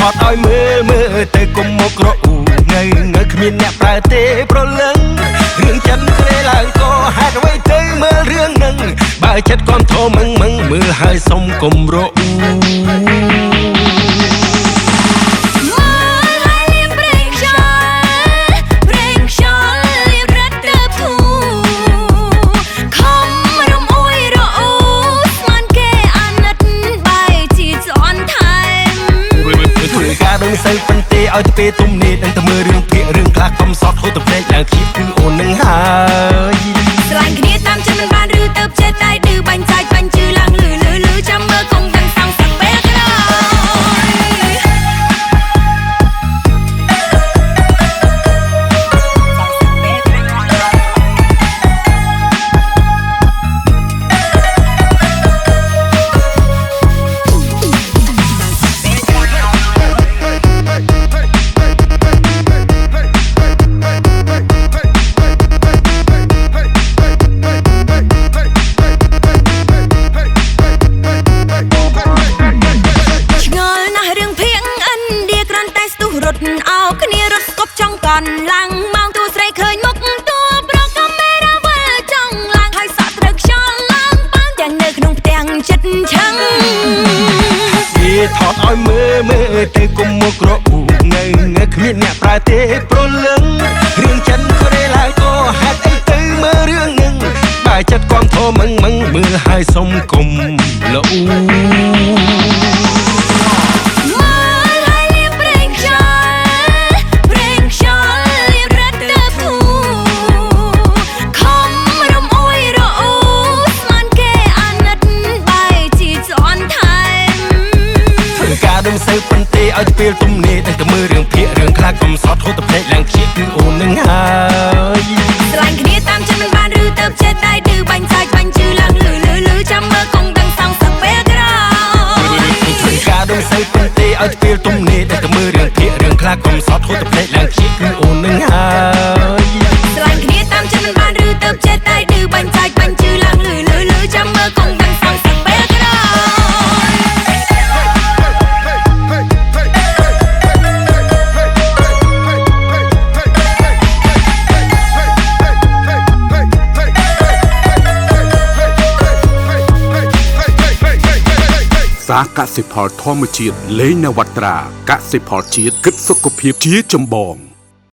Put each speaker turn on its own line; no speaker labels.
ថតឲ្យមើលមើលទៅគុំមករអ៊ូងើងើគ្មានអ្នកប្រើទេប្រលឹងរឿងចិនគ្រាឡើងក៏ហេតុអ្វីទៅមើលរឿងនឹងបើចិត្តគាំទ្រមឹងមឹងមើលហើយសុំគុំរអ៊ូ
ធ្វើ
ការដឹងសូវប៉ុន្តែឲ្យទៅពេលទុំនេះដឹងតែមើលរឿងភាគរឿងខ្លះកុំសតហូតទៅភ្នែកឡើងគៀបគឺអូន
ឆឹងវា
ថតឲ្យមើលមើលទៅគុំមកក្រអ៊ូងើងើគ្មានអ្នកប្រើទេប្រលឹងរឿងចិនគ្រាឡើងក៏ហេតុអីទៅមើលរឿងនឹងបើចិត្តគាំទ្រមឹងមឹងមើលហើយសុំគុំលអ៊ូ ដឹងសូវប៉ុន្តែឲ្យទៅពេលទុំនេះដឹងតែមើលរឿងភាគរឿងខ្លះកុំសតហូតទៅភ្នែកឡើងគៀបគឺអូននឹងហើយ
ស្រឡាញ់គ្នាតាមចិត្តមិនបានឬទៅចេះតែឌឺបាញ់សាច់បាញ់ជឺឡើងលឺលឺលឺចាំមើលគង់ដឹងសងសឹកពេលក្រោយ
ធ្វើការដឹងសូវប៉ុន្តែឲ្យទៅពេលទុំនេះដឹងតែមើលរឿងភាគរឿងខ្លះកុំសតហូតទៅភ្នែកឡើងគៀបគឺអូននឹងហើ
យ
សាកសិផលធម្មជាតិលេងនវត្រាកសិផលជាតិគិតសុខភាពជាចម្បង